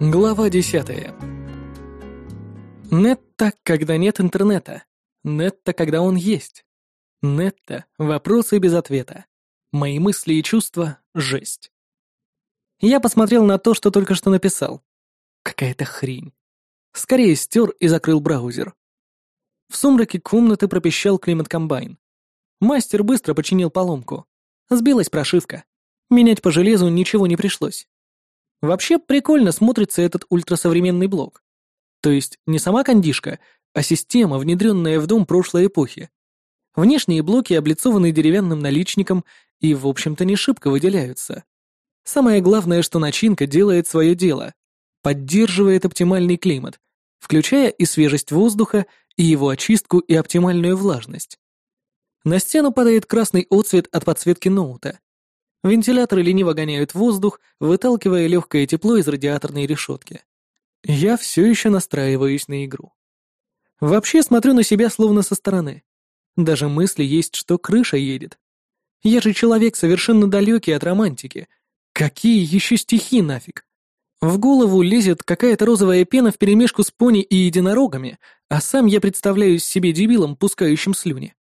Глава десятая. Нетта, когда нет интернета. Нетта, когда он есть. Нетта — вопросы без ответа. Мои мысли и чувства — жесть. Я посмотрел на то, что только что написал. Какая-то хрень. Скорее стер и закрыл браузер. В сумраке комнаты пропищал климат-комбайн. Мастер быстро починил поломку. Сбилась прошивка. Менять по железу ничего не пришлось. Вообще прикольно смотрится этот ультрасовременный блок. То есть не сама кондишка, а система, внедренная в дом прошлой эпохи. Внешние блоки облицованы деревянным наличником и, в общем-то, не шибко выделяются. Самое главное, что начинка делает свое дело, поддерживает оптимальный климат, включая и свежесть воздуха, и его очистку и оптимальную влажность. На стену падает красный отцвет от подсветки ноута. Вентиляторы лениво гоняют воздух, выталкивая легкое тепло из радиаторной решетки. Я все еще настраиваюсь на игру. Вообще смотрю на себя словно со стороны. Даже мысли есть, что крыша едет. Я же человек совершенно далекий от романтики. Какие еще стихи нафиг? В голову лезет какая-то розовая пена вперемешку с пони и единорогами, а сам я представляюсь себе дебилом, пускающим слюни.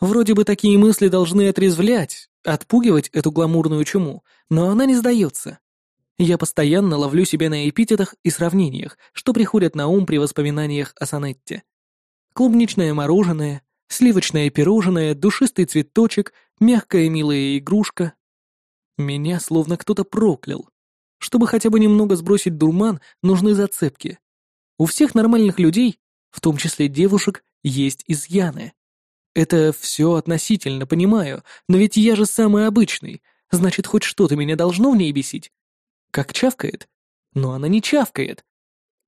Вроде бы такие мысли должны отрезвлять, отпугивать эту гламурную чуму, но она не сдается. Я постоянно ловлю себя на эпитетах и сравнениях, что приходят на ум при воспоминаниях о Санетте. Клубничное мороженое, сливочное пирожное, душистый цветочек, мягкая милая игрушка. Меня словно кто-то проклял. Чтобы хотя бы немного сбросить дурман, нужны зацепки. У всех нормальных людей, в том числе девушек, есть изъяны. Это все относительно, понимаю, но ведь я же самый обычный, значит, хоть что-то меня должно в ней бесить. Как чавкает? Но она не чавкает.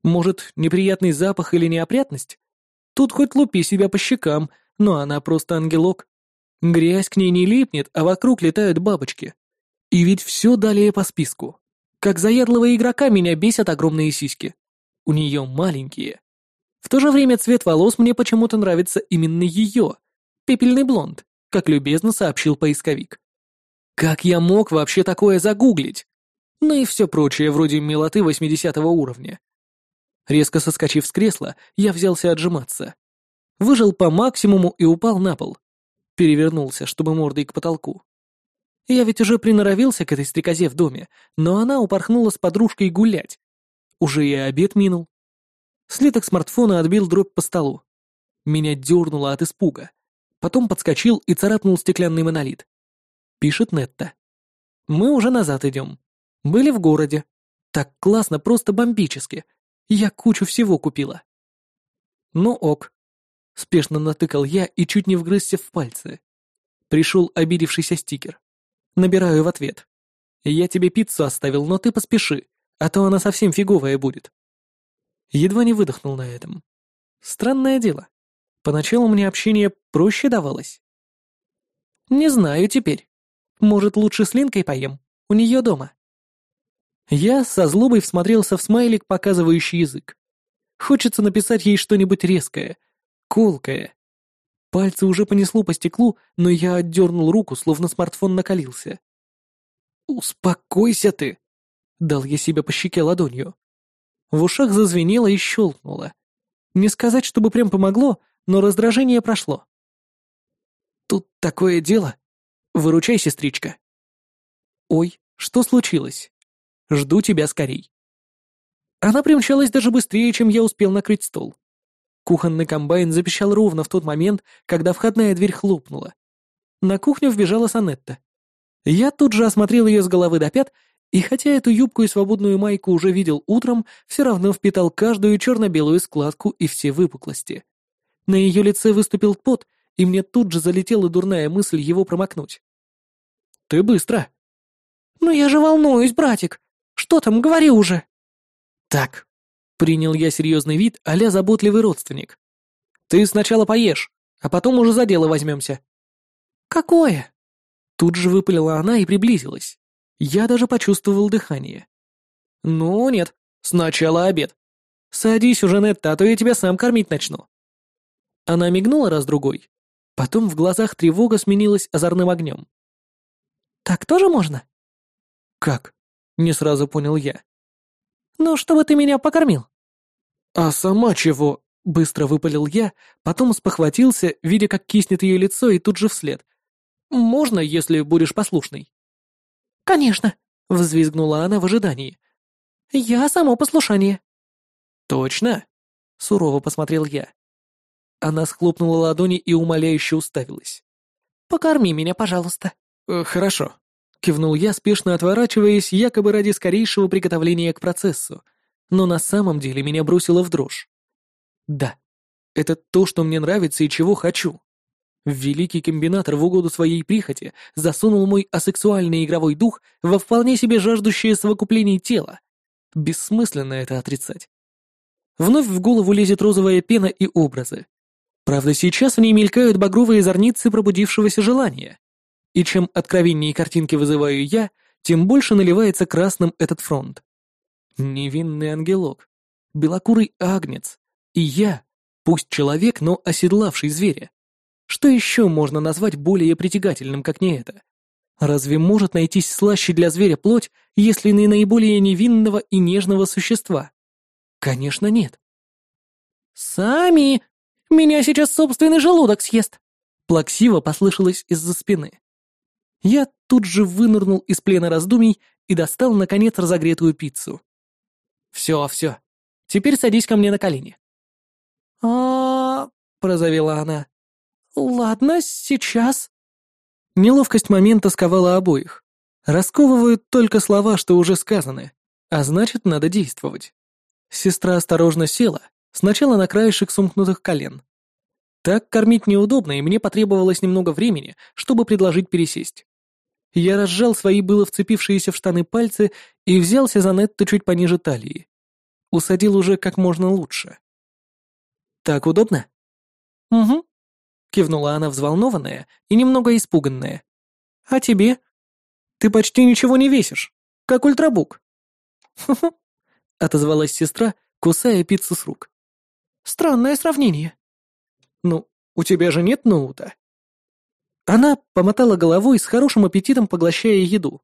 Может, неприятный запах или неопрятность? Тут хоть лупи себя по щекам, но она просто ангелок. Грязь к ней не липнет, а вокруг летают бабочки. И ведь все далее по списку. Как заядлого игрока меня бесят огромные сиськи. У нее маленькие. В то же время цвет волос мне почему-то нравится именно ее. Пепельный блонд, как любезно сообщил поисковик. Как я мог вообще такое загуглить? Ну и все прочее, вроде милоты 80 уровня. Резко соскочив с кресла, я взялся отжиматься. Выжил по максимуму и упал на пол. Перевернулся, чтобы мордой к потолку. Я ведь уже приноровился к этой стрекозе в доме, но она упорхнула с подружкой гулять. Уже и обед минул. Слиток смартфона отбил дробь по столу. Меня дернуло от испуга. Потом подскочил и царапнул стеклянный монолит. Пишет Нетта. Мы уже назад идем. Были в городе. Так классно, просто бомбически. Я кучу всего купила. Ну ок. Спешно натыкал я и чуть не вгрызся в пальцы. Пришел обидевшийся стикер. Набираю в ответ. Я тебе пиццу оставил, но ты поспеши, а то она совсем фиговая будет. Едва не выдохнул на этом. Странное дело. Поначалу мне общение проще давалось. Не знаю теперь. Может, лучше с Линкой поем? У нее дома. Я со злобой всмотрелся в смайлик, показывающий язык. Хочется написать ей что-нибудь резкое, колкое. Пальцы уже понесло по стеклу, но я отдернул руку, словно смартфон накалился. «Успокойся ты!» — дал я себе по щеке ладонью. В ушах зазвенело и щелкнуло. Не сказать, чтобы прям помогло, но раздражение прошло. «Тут такое дело. Выручай, сестричка». «Ой, что случилось? Жду тебя скорей». Она примчалась даже быстрее, чем я успел накрыть стол. Кухонный комбайн запищал ровно в тот момент, когда входная дверь хлопнула. На кухню вбежала Санетта. Я тут же осмотрел ее с головы до пят, и хотя эту юбку и свободную майку уже видел утром, все равно впитал каждую черно-белую складку и все выпуклости. На ее лице выступил пот, и мне тут же залетела дурная мысль его промокнуть. «Ты быстро!» «Ну я же волнуюсь, братик! Что там, говори уже!» «Так», — принял я серьезный вид, а заботливый родственник. «Ты сначала поешь, а потом уже за дело возьмемся». «Какое?» Тут же выпалила она и приблизилась. Я даже почувствовал дыхание. «Ну нет, сначала обед. Садись уже, Нетта, а то я тебя сам кормить начну». Она мигнула раз-другой. Потом в глазах тревога сменилась озорным огнем. «Так тоже можно?» «Как?» — не сразу понял я. Ну, чтобы ты меня покормил». «А сама чего?» — быстро выпалил я, потом спохватился, видя, как киснет ее лицо, и тут же вслед. «Можно, если будешь послушный?» «Конечно», — взвизгнула она в ожидании. «Я само послушание». «Точно?» — сурово посмотрел я. Она схлопнула ладони и умоляюще уставилась. «Покорми меня, пожалуйста». «Э, «Хорошо», — кивнул я, спешно отворачиваясь, якобы ради скорейшего приготовления к процессу, но на самом деле меня бросило в дрожь. «Да, это то, что мне нравится и чего хочу». Великий комбинатор в угоду своей прихоти засунул мой асексуальный игровой дух во вполне себе жаждущее совокуплений тела. Бессмысленно это отрицать. Вновь в голову лезет розовая пена и образы. Правда, сейчас ней мелькают багровые зорницы пробудившегося желания. И чем откровеннее картинки вызываю я, тем больше наливается красным этот фронт. Невинный ангелок, белокурый агнец, и я, пусть человек, но оседлавший зверя. Что еще можно назвать более притягательным, как не это? Разве может найтись слаще для зверя плоть, если не наиболее невинного и нежного существа? Конечно, нет. «Сами! Меня сейчас собственный желудок съест!» Плаксиво послышалось из-за спины. Я тут же вынырнул из плена раздумий и достал, наконец, разогретую пиццу. «Все, все. Теперь садись ко мне на колени». «А...» — прозовела она. «Ладно, сейчас». Неловкость момента сковала обоих. Расковывают только слова, что уже сказаны, а значит, надо действовать. Сестра осторожно села, сначала на краешек сомкнутых колен. Так кормить неудобно, и мне потребовалось немного времени, чтобы предложить пересесть. Я разжал свои было вцепившиеся в штаны пальцы и взялся за Нетту чуть пониже талии. Усадил уже как можно лучше. «Так удобно?» «Угу», кивнула она взволнованная и немного испуганная. «А тебе? Ты почти ничего не весишь, как ультрабук». «Ху-ху», — отозвалась сестра, кусая пиццу с рук. «Странное сравнение». «Ну, у тебя же нет ноута?» Она помотала головой с хорошим аппетитом, поглощая еду.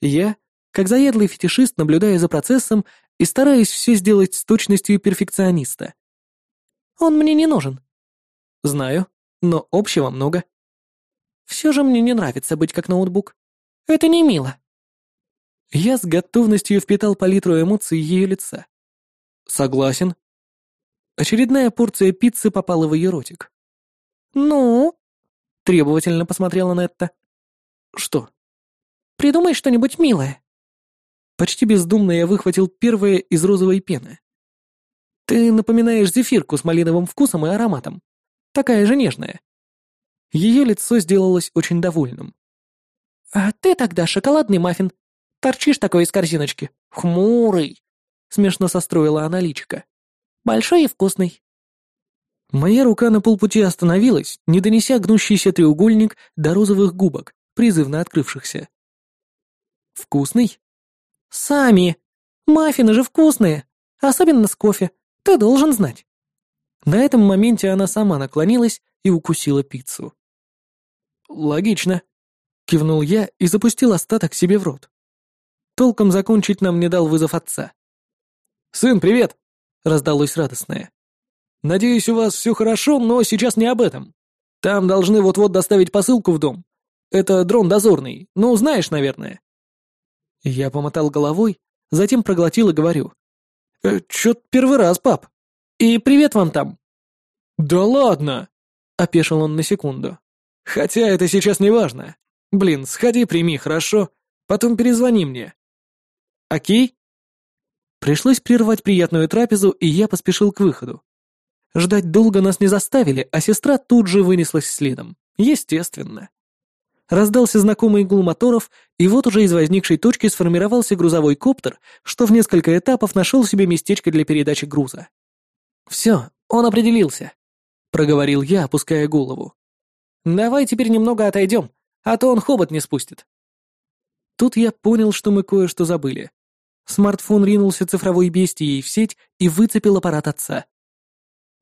Я, как заядлый фетишист, наблюдая за процессом и стараясь все сделать с точностью перфекциониста. «Он мне не нужен». «Знаю но общего много. Все же мне не нравится быть как ноутбук. Это не мило. Я с готовностью впитал палитру эмоций ее лица. Согласен. Очередная порция пиццы попала в ее ротик. «Ну?» — требовательно посмотрела Нетта. «Что?» «Придумай что-нибудь милое». Почти бездумно я выхватил первое из розовой пены. «Ты напоминаешь зефирку с малиновым вкусом и ароматом такая же нежная. Ее лицо сделалось очень довольным. «А ты тогда шоколадный маффин. Торчишь такой из корзиночки. Хмурый!» Смешно состроила она личико. «Большой и вкусный». Моя рука на полпути остановилась, не донеся гнущийся треугольник до розовых губок, призывно открывшихся. «Вкусный?» «Сами! Маффины же вкусные! Особенно с кофе. Ты должен знать». На этом моменте она сама наклонилась и укусила пиццу. «Логично», — кивнул я и запустил остаток себе в рот. Толком закончить нам не дал вызов отца. «Сын, привет!» — раздалось радостное. «Надеюсь, у вас все хорошо, но сейчас не об этом. Там должны вот-вот доставить посылку в дом. Это дрон дозорный, ну, знаешь, наверное». Я помотал головой, затем проглотил и говорю. «Э, «Чё-то первый раз, пап». И привет вам там!» «Да ладно!» — опешил он на секунду. «Хотя это сейчас не важно. Блин, сходи, прими, хорошо? Потом перезвони мне». «Окей?» Пришлось прервать приятную трапезу, и я поспешил к выходу. Ждать долго нас не заставили, а сестра тут же вынеслась следом. Естественно. Раздался знакомый гул моторов, и вот уже из возникшей точки сформировался грузовой коптер, что в несколько этапов нашел себе местечко для передачи груза. «Все, он определился», — проговорил я, опуская голову. «Давай теперь немного отойдем, а то он хобот не спустит». Тут я понял, что мы кое-что забыли. Смартфон ринулся цифровой бестией в сеть и выцепил аппарат отца.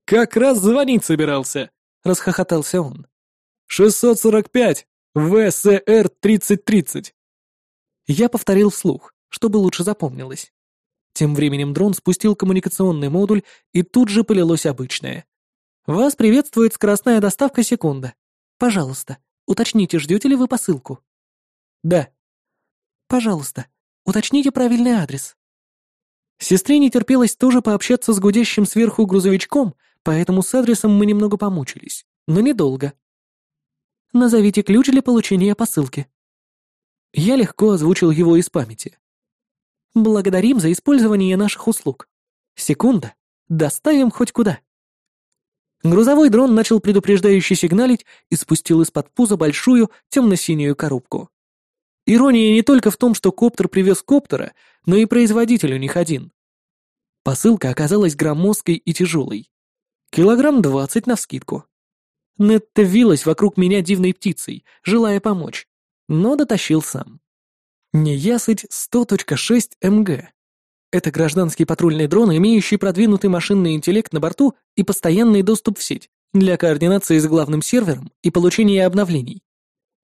«Как раз звонить собирался», — расхохотался он. «645, ВСР-3030». Я повторил вслух, чтобы лучше запомнилось. Тем временем дрон спустил коммуникационный модуль, и тут же полилось обычное. «Вас приветствует скоростная доставка секунда. Пожалуйста, уточните, ждете ли вы посылку?» «Да». «Пожалуйста, уточните правильный адрес». Сестре не терпелось тоже пообщаться с гудящим сверху грузовичком, поэтому с адресом мы немного помучились, но недолго. «Назовите ключ для получения посылки». Я легко озвучил его из памяти. «Благодарим за использование наших услуг. Секунда. Доставим хоть куда». Грузовой дрон начал предупреждающе сигналить и спустил из-под пуза большую темно-синюю коробку. Ирония не только в том, что коптер привез коптера, но и производитель у них один. Посылка оказалась громоздкой и тяжелой. Килограмм двадцать навскидку. Нетта вилась вокруг меня дивной птицей, желая помочь, но дотащил сам. Неясыть 100.6 МГ. Это гражданский патрульный дрон, имеющий продвинутый машинный интеллект на борту и постоянный доступ в сеть для координации с главным сервером и получения обновлений.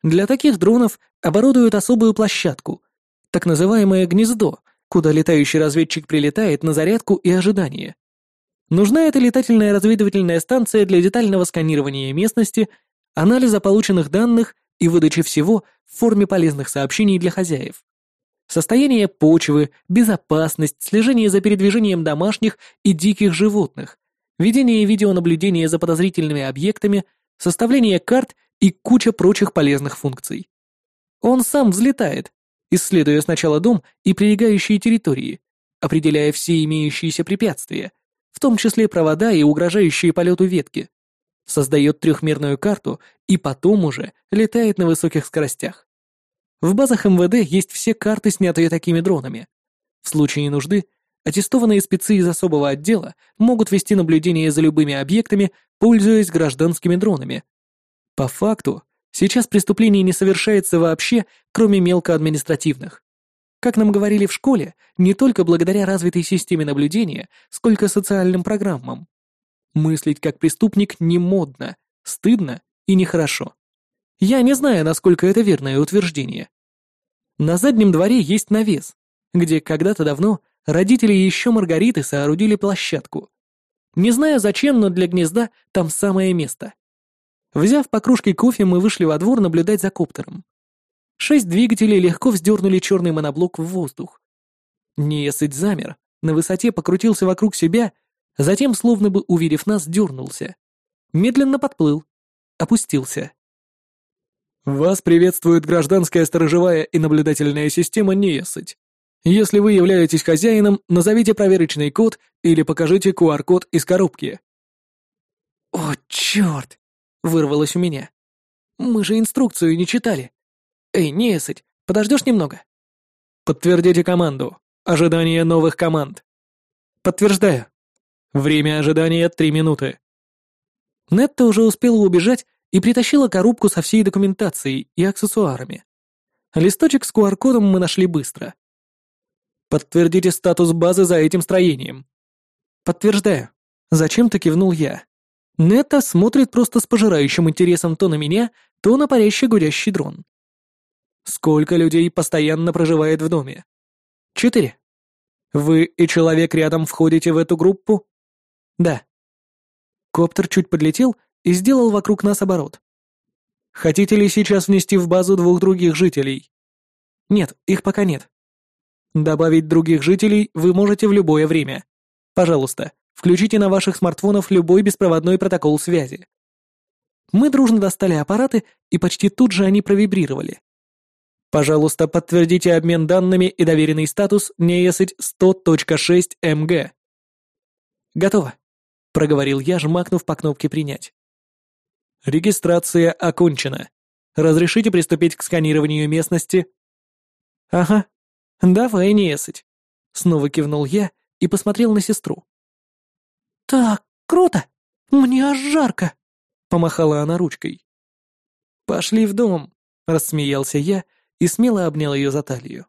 Для таких дронов оборудуют особую площадку, так называемое гнездо, куда летающий разведчик прилетает на зарядку и ожидание. Нужна эта летательная разведывательная станция для детального сканирования местности, анализа полученных данных и выдачи всего в форме полезных сообщений для хозяев. Состояние почвы, безопасность, слежение за передвижением домашних и диких животных, ведение видеонаблюдения за подозрительными объектами, составление карт и куча прочих полезных функций. Он сам взлетает, исследуя сначала дом и прилегающие территории, определяя все имеющиеся препятствия, в том числе провода и угрожающие полету ветки, создает трехмерную карту и потом уже летает на высоких скоростях. В базах МВД есть все карты, снятые такими дронами. В случае нужды аттестованные спецы из особого отдела могут вести наблюдение за любыми объектами, пользуясь гражданскими дронами, по факту, сейчас преступлений не совершается вообще, кроме мелкоадминистративных. Как нам говорили в школе, не только благодаря развитой системе наблюдения, сколько социальным программам. Мыслить как преступник не модно, стыдно и нехорошо. Я не знаю, насколько это верное утверждение. На заднем дворе есть навес, где когда-то давно родители еще Маргариты соорудили площадку. Не знаю зачем, но для гнезда там самое место. Взяв по кружке кофе, мы вышли во двор наблюдать за коптером. Шесть двигателей легко вздернули черный моноблок в воздух. Неесыть замер, на высоте покрутился вокруг себя, затем, словно бы уверив нас, дернулся. Медленно подплыл, опустился. Вас приветствует гражданская сторожевая и наблюдательная система Неесыть. Если вы являетесь хозяином, назовите проверочный код или покажите QR-код из коробки. О, черт! Вырвалось у меня. Мы же инструкцию не читали. Эй, неясыть, подождешь немного? Подтвердите команду. Ожидание новых команд. Подтверждаю. Время ожидания три минуты. Нетта уже успела убежать и притащила коробку со всей документацией и аксессуарами. Листочек с QR-кодом мы нашли быстро. Подтвердите статус базы за этим строением. Подтверждаю. Зачем-то кивнул я. Нетта смотрит просто с пожирающим интересом то на меня, то на парящий гудящий дрон. Сколько людей постоянно проживает в доме? Четыре. Вы и человек рядом входите в эту группу? Да. Коптер чуть подлетел и сделал вокруг нас оборот. Хотите ли сейчас внести в базу двух других жителей? Нет, их пока нет. Добавить других жителей вы можете в любое время. Пожалуйста, Включите на ваших смартфонах любой беспроводной протокол связи. Мы дружно достали аппараты, и почти тут же они провибрировали. Пожалуйста, подтвердите обмен данными и доверенный статус неесыть 100.6 МГ. Готово, проговорил я, жмакнув по кнопке принять. Регистрация окончена. Разрешите приступить к сканированию местности? Ага. Давай, неесыть. Снова кивнул я и посмотрел на сестру. «Так круто! Мне аж жарко!» — помахала она ручкой. «Пошли в дом!» — рассмеялся я и смело обнял ее за талию.